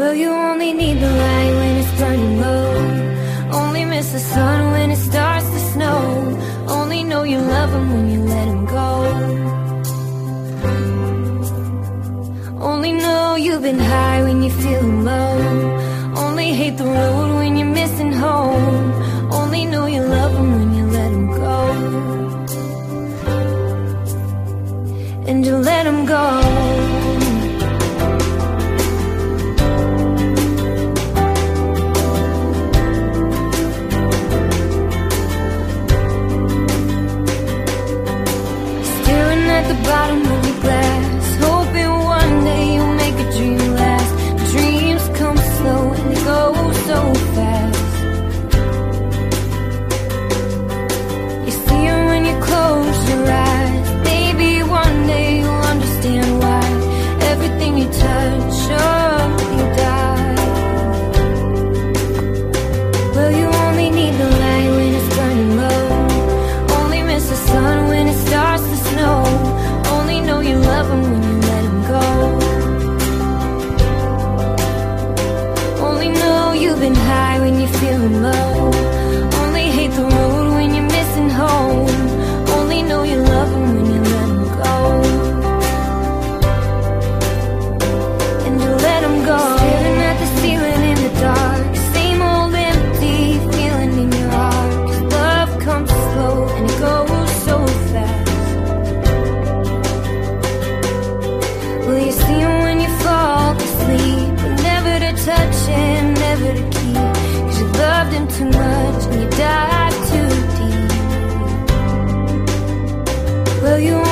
Well, you only need the light when it's burning low. Only miss the sun when it starts to snow. Only know you love him when you let him go. Only know you've been high when you feel low. I've high when you're feeling low. Only hate the road. you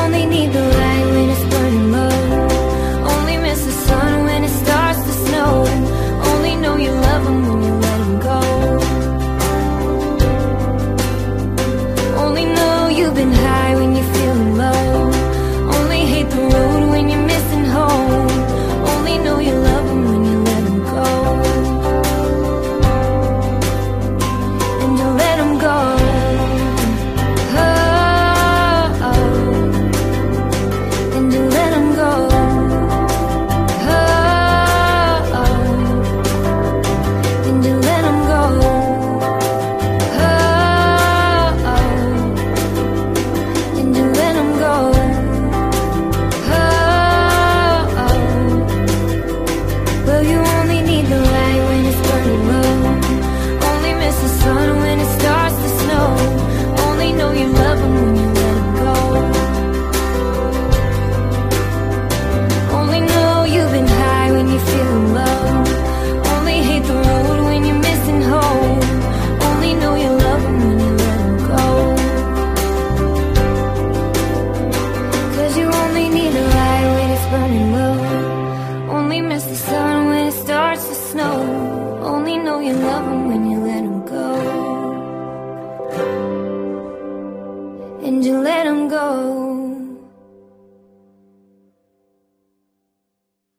and you let him go.